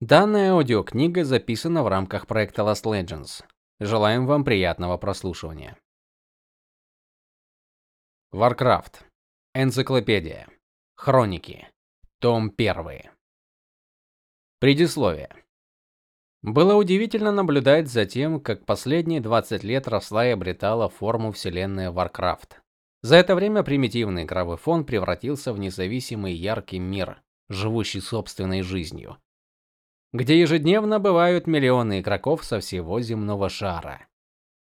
Данная аудиокнига записана в рамках проекта Lost Legends. Желаем вам приятного прослушивания. Warcraft. Энциклопедия. Хроники. Том 1. Предисловие. Было удивительно наблюдать за тем, как последние 20 лет росла и обретала форму вселенная Warcraft. За это время примитивный игровой фон превратился в независимый яркий мир, живущий собственной жизнью, где ежедневно бывают миллионы игроков со всего земного шара.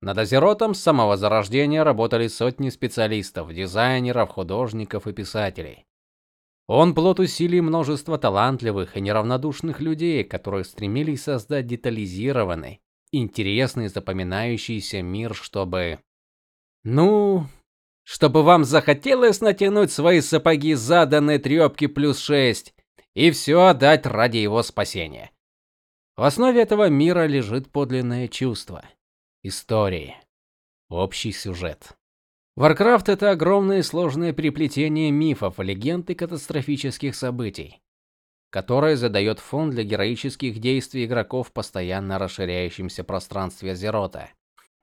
Над Азеротом с самого зарождения работали сотни специалистов, дизайнеров, художников и писателей. Он плод усилий множества талантливых и неравнодушных людей, которые стремились создать детализированный, интересный, запоминающийся мир, чтобы ну, чтобы вам захотелось натянуть свои сапоги заданной трёпки плюс шесть и все отдать ради его спасения. В основе этого мира лежит подлинное чувство, истории, общий сюжет. Warcraft это огромное сложное переплетение мифов, легенд и катастрофических событий, которое задает фон для героических действий игроков в постоянно расширяющемся пространстве Азерота.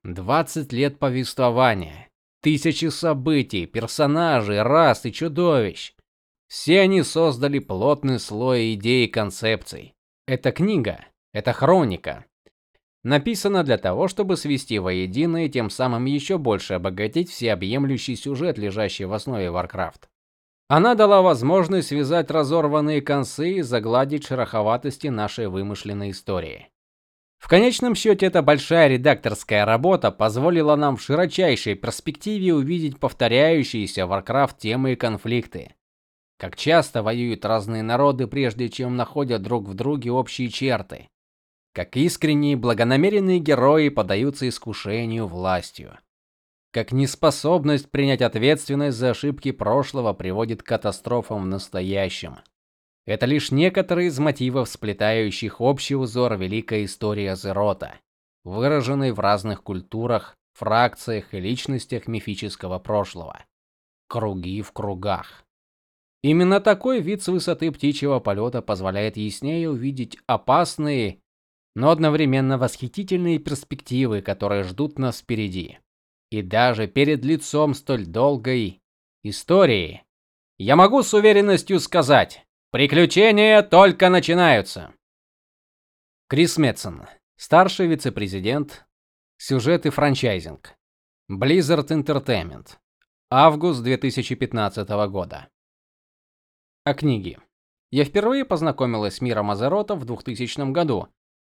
20 лет повествования, Тысячи событий, персонажей, рас и чудовищ. Все они создали плотный слой идей и концепций. Эта книга, эта хроника написана для того, чтобы свести воедино и тем самым еще больше обогатить всеобъемлющий сюжет, лежащий в основе Warcraft. Она дала возможность связать разорванные концы и загладить шероховатости нашей вымышленной истории. В конечном счете эта большая редакторская работа позволила нам в широчайшей перспективе увидеть повторяющиеся Warcraft темы и конфликты. Как часто воюют разные народы, прежде чем находят друг в друге общие черты. Как искренние, благонамеренные герои поддаются искушению властью. Как неспособность принять ответственность за ошибки прошлого приводит к катастрофам в настоящем. Это лишь некоторые из мотивов, сплетающих общий узор великой истории Азерота, выраженной в разных культурах, фракциях и личностях мифического прошлого. Круги в кругах. Именно такой вид с высоты птичьего полета позволяет яснее увидеть опасные, но одновременно восхитительные перспективы, которые ждут нас впереди. И даже перед лицом столь долгой истории я могу с уверенностью сказать, Приключения только начинаются. Крис Метсон, старший вице-президент, сюжет и франчайзинг. Blizzard Entertainment. Август 2015 года. О книге. Я впервые познакомилась с миром Азерота в 2000 году,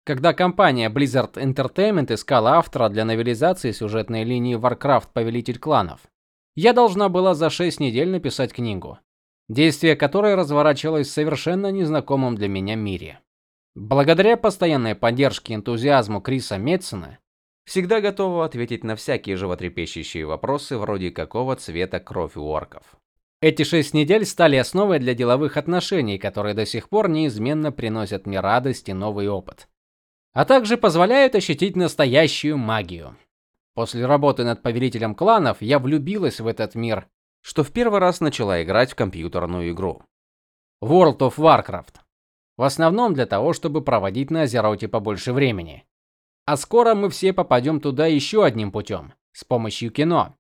когда компания Blizzard Entertainment искала автора для новелизации сюжетной линии Warcraft Повелитель кланов. Я должна была за 6 недель написать книгу действие которой разворачивалось в совершенно незнакомом для меня мире. Благодаря постоянной поддержке и энтузиазму Криса Метсона, всегда готового ответить на всякие животрепещущие вопросы вроде какого цвета кровь у орков. Эти шесть недель стали основой для деловых отношений, которые до сих пор неизменно приносят мне радость и новый опыт, а также позволяют ощутить настоящую магию. После работы над повелителем кланов я влюбилась в этот мир что в первый раз начала играть в компьютерную игру. World of Warcraft. В основном для того, чтобы проводить на Азероте побольше времени. А скоро мы все попадем туда еще одним путем – с помощью кино.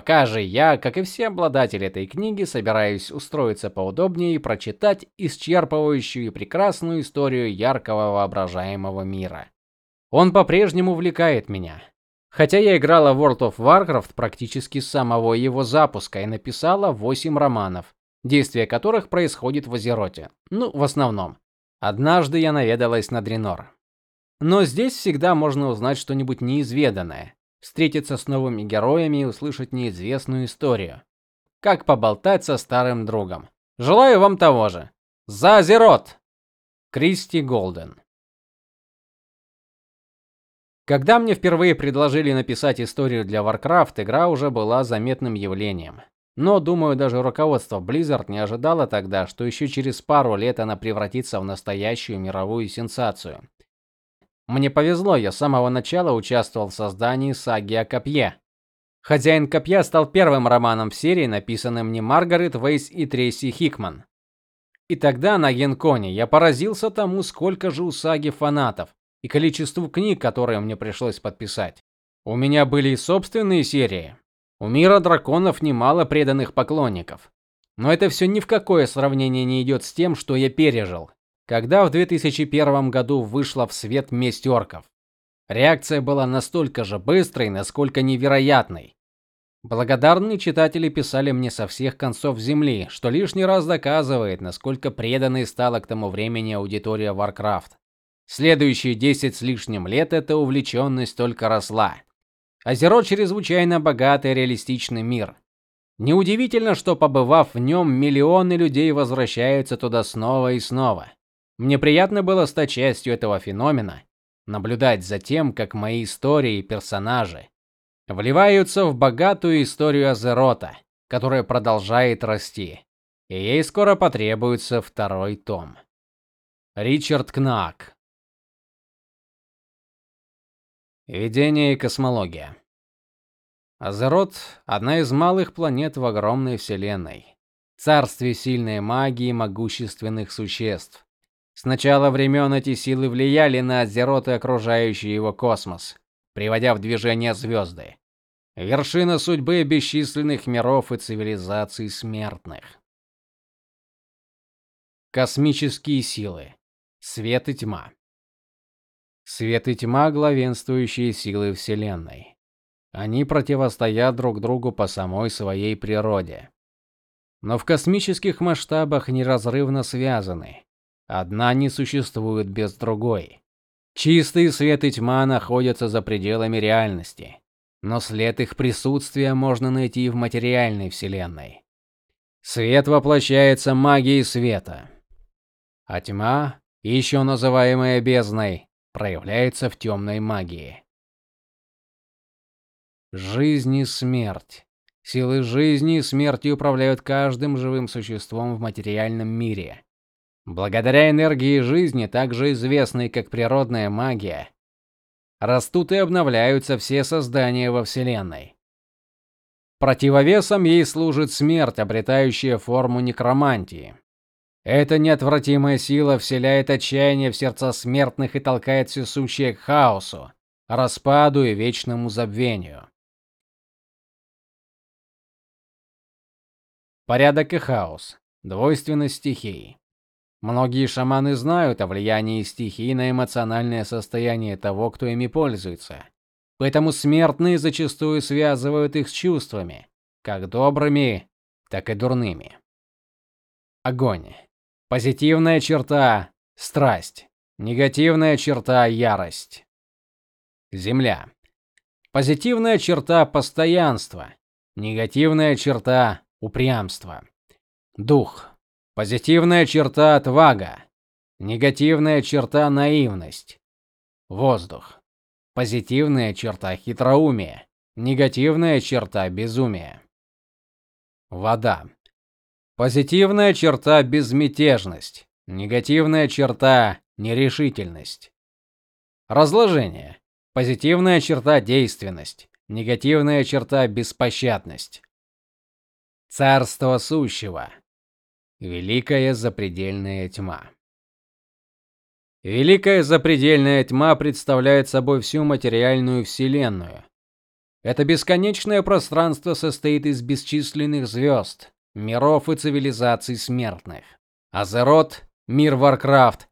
Пока же я, как и все обладатели этой книги, собираюсь устроиться поудобнее и прочитать исчерпывающую и прекрасную историю яркого воображаемого мира. Он по-прежнему увлекает меня, Хотя я играла в World of Warcraft практически с самого его запуска и написала 8 романов, действие которых происходит в Азероте. Ну, в основном. Однажды я наведалась на Дренор. Но здесь всегда можно узнать что-нибудь неизведанное, встретиться с новыми героями и услышать неизвестную историю. Как поболтать со старым другом. Желаю вам того же. За Азерот. Кристи Голден когда мне впервые предложили написать историю для Warcraft, игра уже была заметным явлением. Но, думаю, даже руководство Blizzard не ожидало тогда, что еще через пару лет она превратится в настоящую мировую сенсацию. Мне повезло, я с самого начала участвовал в создании саги о копье. Хозяин копья стал первым романом в серии, написанным не Маргарет Вейс и Трейси Хикман, И тогда на Генконе я поразился тому, сколько же у саги фанатов и количеству книг, которые мне пришлось подписать. У меня были и собственные серии. У мира драконов немало преданных поклонников. Но это все ни в какое сравнение не идет с тем, что я пережил, когда в 2001 году вышла в свет Месть орков. Реакция была настолько же быстрой, насколько невероятной. Благодарные читатели писали мне со всех концов земли, что лишний раз доказывает, насколько преданной стала к тому времени аудитория Warcraft. Следующие 10 с лишним лет эта увлеченность только росла. Озеро чрезвычайно богатый реалистичный мир. Неудивительно, что побывав в нем, миллионы людей возвращаются туда снова и снова. Мне приятно было стать частью этого феномена, наблюдать за тем, как мои истории и персонажи вливаются в богатую историю Азерота, которая продолжает расти. И ей скоро потребуется второй том. Ричард Кнак Видение и космология. Азерот одна из малых планет в огромной вселенной. Царствие сильной магии и могущественных существ. С начала времен эти силы влияли на Азерот и окружающий его космос, приводя в движение звезды. Вершина судьбы бесчисленных миров и цивилизаций смертных. Космические силы. Свет и тьма. Свет и тьма главенствующие силы вселенной. Они противостоят друг другу по самой своей природе. Но в космических масштабах неразрывно связаны. Одна не существует без другой. Чистый свет и тьма находятся за пределами реальности, но след их присутствия можно найти в материальной вселенной. Свет воплощается магией света, а тьма, еще называемая бездной, проявляется в темной магии. Жизнь и смерть. Силы жизни и смерти управляют каждым живым существом в материальном мире. Благодаря энергии жизни, также известной как природная магия, растут и обновляются все создания во вселенной. Противовесом ей служит смерть, обретающая форму некромантии. Эта неотвратимая сила вселяет отчаяние в сердца смертных и толкает все сущее к хаосу, распаду и вечному забвению. Порядок и хаос. Двойственность стихий. Многие шаманы знают о влиянии стихий на эмоциональное состояние того, кто ими пользуется. Поэтому смертные зачастую связывают их с чувствами, как добрыми, так и дурными. Огонь. Позитивная черта страсть, негативная черта ярость. Земля. Позитивная черта постоянство, негативная черта упрямство. Дух. Позитивная черта отвага, негативная черта наивность. Воздух. Позитивная черта хитроумие, негативная черта безумие. Вода. Позитивная черта безмятежность, негативная черта нерешительность. Разложение. Позитивная черта действенность, негативная черта беспощадность. Царство сущего. Великая запредельная тьма. Великая запредельная тьма представляет собой всю материальную вселенную. Это бесконечное пространство состоит из бесчисленных звезд, миров и цивилизаций смертных. Азерот, мир Warcraft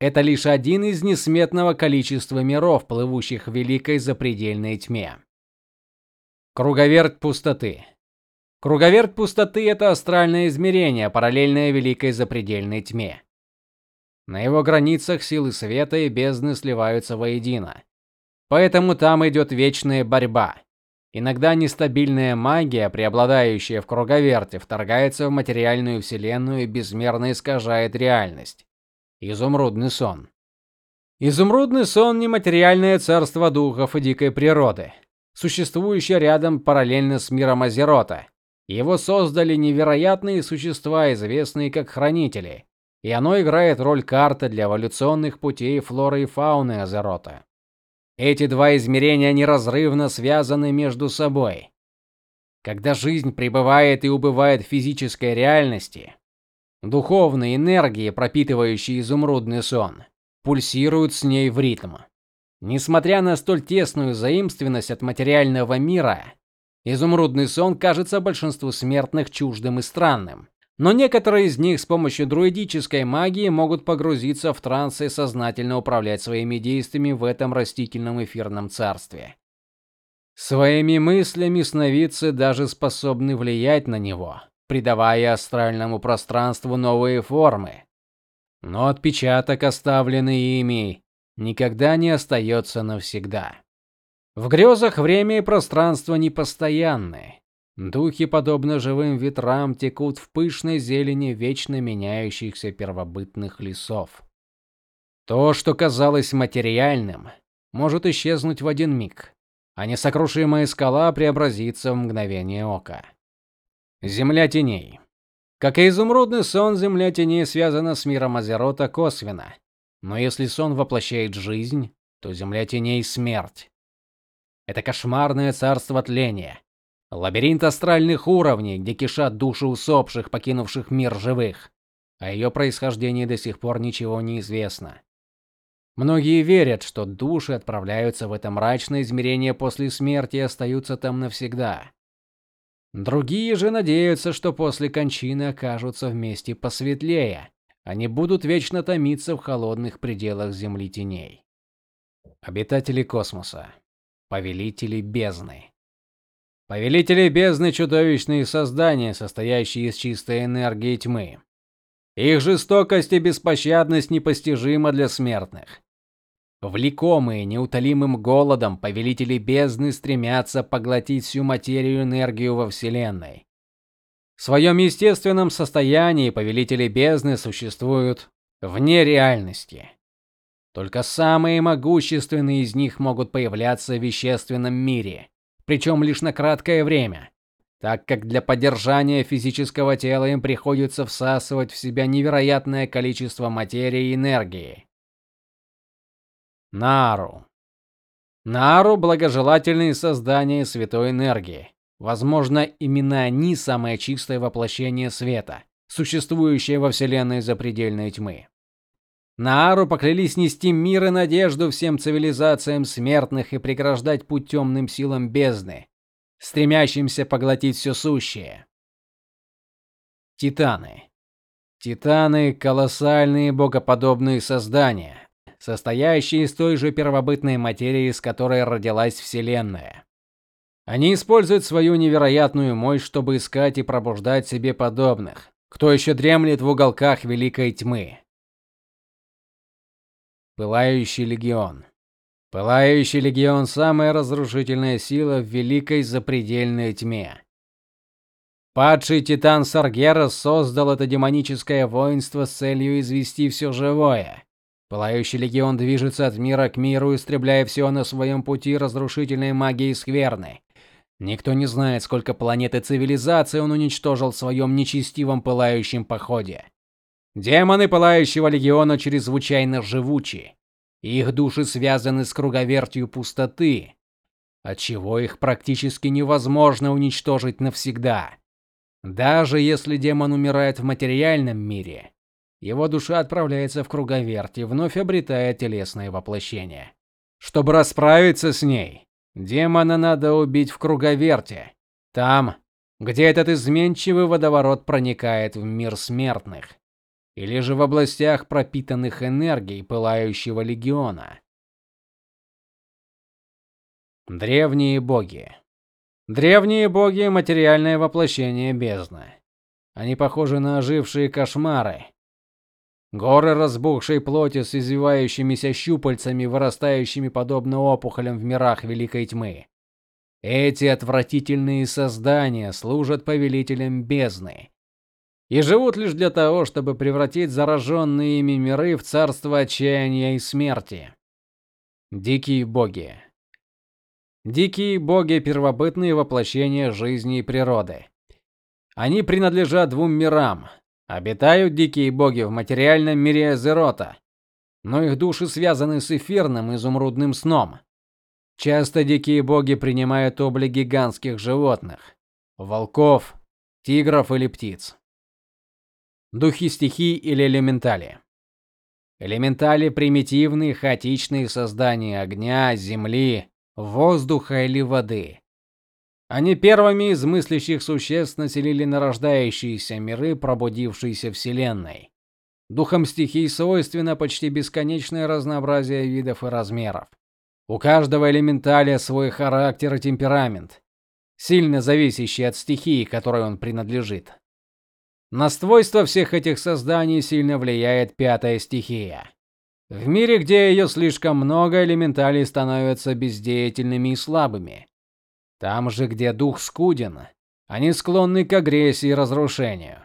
это лишь один из несметного количества миров, плывущих в великой запредельной тьме. Круговерть пустоты. Круговерть пустоты это астральное измерение, параллельное великой запредельной тьме. На его границах силы света и бездны сливаются воедино. Поэтому там идет вечная борьба. Иногда нестабильная магия, преобладающая в круговерте, вторгается в материальную вселенную и безмерно искажает реальность. Изумрудный сон. Изумрудный сон нематериальное царство духов и дикой природы, существующее рядом параллельно с миром Азерота. Его создали невероятные существа, известные как хранители, и оно играет роль карты для эволюционных путей флоры и фауны Азерота. Эти два измерения неразрывно связаны между собой. Когда жизнь пребывает и убывает в физической реальности, Духовные энергии, пропитывающие изумрудный сон, пульсируют с ней в ритм. Несмотря на столь тесную заимственность от материального мира, изумрудный сон кажется большинству смертных чуждым и странным. Но некоторые из них с помощью друидической магии могут погрузиться в транс и сознательно управлять своими действиями в этом растительном эфирном царстве. Своими мыслями сновидцы даже способны влиять на него, придавая астральному пространству новые формы. Но отпечаток, оставленный ими, никогда не остается навсегда. В грезах время и пространство непостоянны. Духи, подобно живым ветрам, текут в пышной зелени вечно меняющихся первобытных лесов. То, что казалось материальным, может исчезнуть в один миг, а несокрушимая скала преобразится в мгновение ока. Земля теней. Как и изумрудный сон, земля теней связана с миром Азерота косвенно. Но если сон воплощает жизнь, то земля теней смерть. Это кошмарное царство тления, Лабиринт астральных уровней, где кишат души усопших, покинувших мир живых. О ее происхождении до сих пор ничего не известно. Многие верят, что души отправляются в это мрачное измерение после смерти и остаются там навсегда. Другие же надеются, что после кончины окажутся вместе посветлее. Они будут вечно томиться в холодных пределах земли теней. Обитатели космоса, повелители бездны. Повелители бездны чудовищные создания, состоящие из чистой энергии тьмы. Их жестокость и беспощадность непостижима для смертных. Влекомые неутолимым голодом, повелители бездны стремятся поглотить всю материю энергию во вселенной. В своем естественном состоянии повелители бездны существуют вне реальности. Только самые могущественные из них могут появляться в вещественном мире причем лишь на краткое время, так как для поддержания физического тела им приходится всасывать в себя невероятное количество материи и энергии. Нару. Нару благожелательные создания святой энергии. Возможно, именно они самое чистое воплощение света, существующее во вселенной запредельной тьмы. Наару поклялись нести мир и надежду всем цивилизациям смертных и преграждать путь темным силам бездны, стремящимся поглотить все сущее. Титаны. Титаны колоссальные богоподобные создания, состоящие из той же первобытной материи, из которой родилась вселенная. Они используют свою невероятную мощь, чтобы искать и пробуждать себе подобных, кто еще дремлет в уголках великой тьмы. Пылающий легион. Пылающий легион самая разрушительная сила в великой запредельной тьме. Падший титан Саргерас создал это демоническое воинство с целью извести все живое. Пылающий легион движется от мира к миру, истребляя все на своем пути разрушительной магией скверны. Никто не знает, сколько планет и цивилизаций он уничтожил в своем нечестивом пылающем походе. Демоны пылающего легиона чрезвычайно живучи. Их души связаны с круговертью пустоты, отчего их практически невозможно уничтожить навсегда. Даже если демон умирает в материальном мире, его душа отправляется в круговерть и вновь обретает телесное воплощение. Чтобы расправиться с ней, демона надо убить в круговерте, там, где этот изменчивый водоворот проникает в мир смертных или же в областях пропитанных энергией пылающего легиона. Древние боги. Древние боги материальное воплощение бездны. Они похожи на ожившие кошмары. Горы разбухшей плоти с извивающимися щупальцами, вырастающими подобно опухолям в мирах великой тьмы. Эти отвратительные создания служат повелителям бездны и живут лишь для того, чтобы превратить зараженные ими миры в царство отчаяния и смерти. Дикие боги. Дикие боги первобытные воплощения жизни и природы. Они принадлежат двум мирам. Обитают дикие боги в материальном мире Азерота, но их души связаны с эфирным изумрудным сном. Часто дикие боги принимают облик гигантских животных: волков, тигров или птиц. Духи стихий или элементали. Элементали примитивные, хаотичные создания огня, земли, воздуха или воды. Они первыми из мыслящих существ населили нарождающиеся миры пробудившейся вселенной. Духам стихий свойственно почти бесконечное разнообразие видов и размеров. У каждого элементаля свой характер и темперамент, сильно зависящий от стихии, которой он принадлежит. На свойства всех этих созданий сильно влияет пятая стихия. В мире, где ее слишком много, элементали становятся бездеятельными и слабыми. Там же, где дух скуден, они склонны к агрессии и разрушению.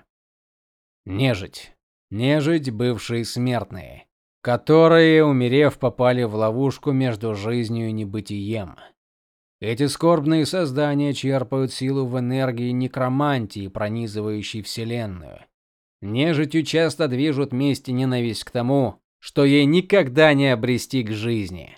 Нежить. Нежить бывшие смертные, которые, умерев, попали в ловушку между жизнью и небытием. Эти скорбные создания черпают силу в энергии некромантии, пронизывающей вселенную. Нежитью часто движут месть и ненависть к тому, что ей никогда не обрести к жизни.